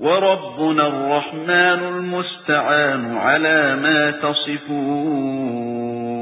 وَرَبُّنَا الرَّحْمَنُ الْمُسْتَعَانُ عَلَى مَا تَصِفُونَ.